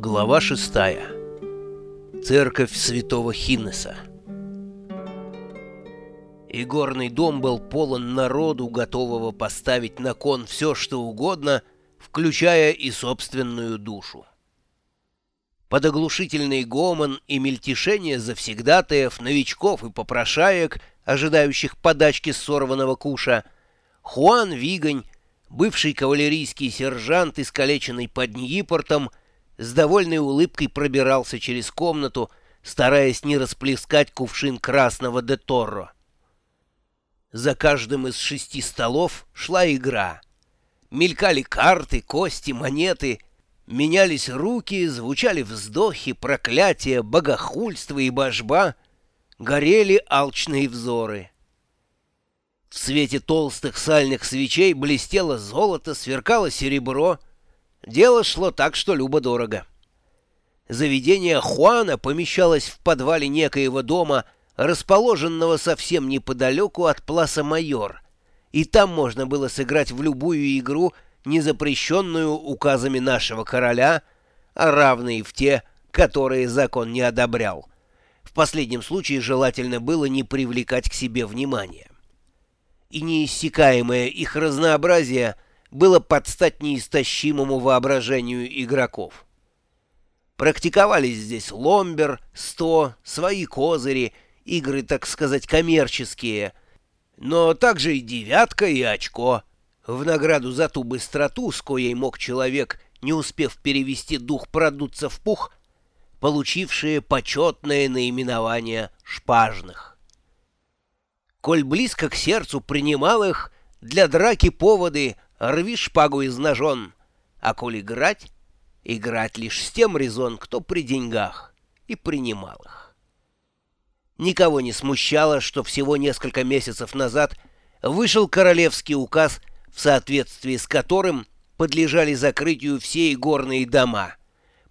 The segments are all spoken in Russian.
Глава шестая. Церковь святого Хиннеса. Игорный дом был полон народу, готового поставить на кон все, что угодно, включая и собственную душу. Под оглушительный гомон и мельтешение завсегдатаев, новичков и попрошаек, ожидающих подачки сорванного куша, Хуан Вигань, бывший кавалерийский сержант, искалеченный под Ньипортом, с довольной улыбкой пробирался через комнату, стараясь не расплескать кувшин красного де Торро. За каждым из шести столов шла игра. Мелькали карты, кости, монеты, менялись руки, звучали вздохи, проклятия, богохульство и божба, горели алчные взоры. В свете толстых сальных свечей блестело золото, сверкало серебро — Дело шло так, что любо-дорого. Заведение Хуана помещалось в подвале некоего дома, расположенного совсем неподалеку от Пласа Майор, и там можно было сыграть в любую игру, не запрещенную указами нашего короля, а равные в те, которые закон не одобрял. В последнем случае желательно было не привлекать к себе внимания. И неиссякаемое их разнообразие – было под стать неистощимому воображению игроков. Практиковались здесь ломбер, сто, свои козыри, игры, так сказать, коммерческие, но также и девятка, и очко. В награду за ту быстроту, с коей мог человек, не успев перевести дух, продуться в пух, получившие почетное наименование шпажных. Коль близко к сердцу принимал их, для драки поводы — рви шпагу из ножон, а коль играть, играть лишь с тем резон, кто при деньгах, и принимал их. Никого не смущало, что всего несколько месяцев назад вышел королевский указ, в соответствии с которым подлежали закрытию все игорные дома,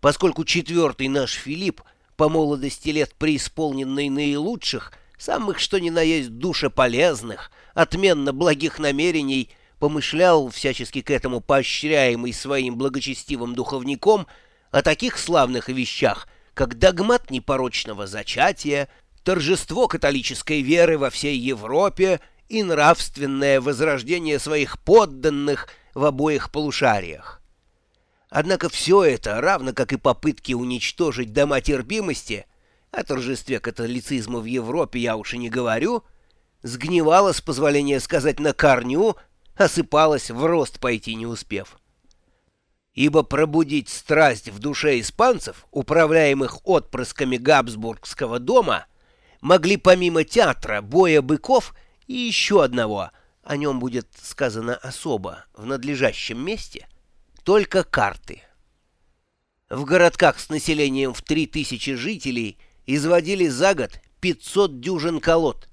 поскольку четвертый наш Филипп, по молодости лет преисполненный наилучших, самых что ни на есть душеполезных, отменно благих намерений, помышлял, всячески к этому поощряемый своим благочестивым духовником, о таких славных вещах, как догмат непорочного зачатия, торжество католической веры во всей Европе и нравственное возрождение своих подданных в обоих полушариях. Однако все это, равно как и попытки уничтожить дома терпимости, о торжестве католицизма в Европе я уж и не говорю, сгнивало, с позволения сказать, на корню осыпалась в рост пойти не успев. Ибо пробудить страсть в душе испанцев, управляемых отпрысками Габсбургского дома, могли помимо театра, боя быков и еще одного, о нем будет сказано особо, в надлежащем месте, только карты. В городках с населением в 3000 жителей изводили за год 500 дюжин колод,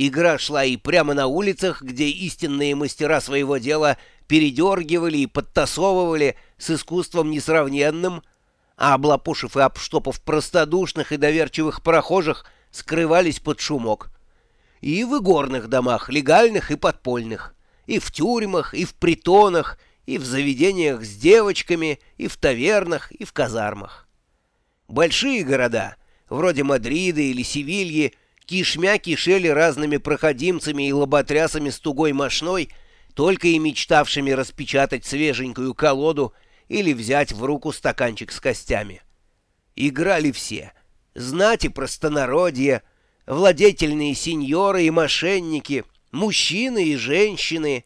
Игра шла и прямо на улицах, где истинные мастера своего дела передергивали и подтасовывали с искусством несравненным, а облапушив и обштопав простодушных и доверчивых прохожих, скрывались под шумок. И в игорных домах, легальных и подпольных, и в тюрьмах, и в притонах, и в заведениях с девочками, и в тавернах, и в казармах. Большие города, вроде Мадрида или Севильи, кишмя кишели разными проходимцами и лоботрясами с тугой мошной, только и мечтавшими распечатать свеженькую колоду или взять в руку стаканчик с костями. Играли все — знать и простонародье, владетельные сеньоры и мошенники, мужчины и женщины.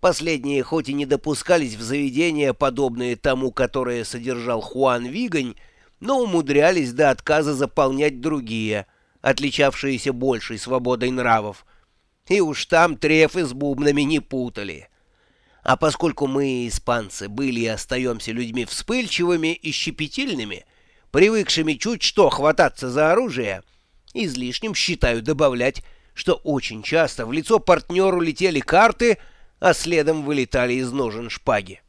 Последние хоть и не допускались в заведения, подобные тому, которое содержал Хуан Вигань, но умудрялись до отказа заполнять другие — отличавшиеся большей свободой нравов. И уж там трефы с бубнами не путали. А поскольку мы, испанцы, были и остаемся людьми вспыльчивыми и щепетильными, привыкшими чуть что хвататься за оружие, излишним считаю добавлять, что очень часто в лицо партнеру летели карты, а следом вылетали из ножен шпаги.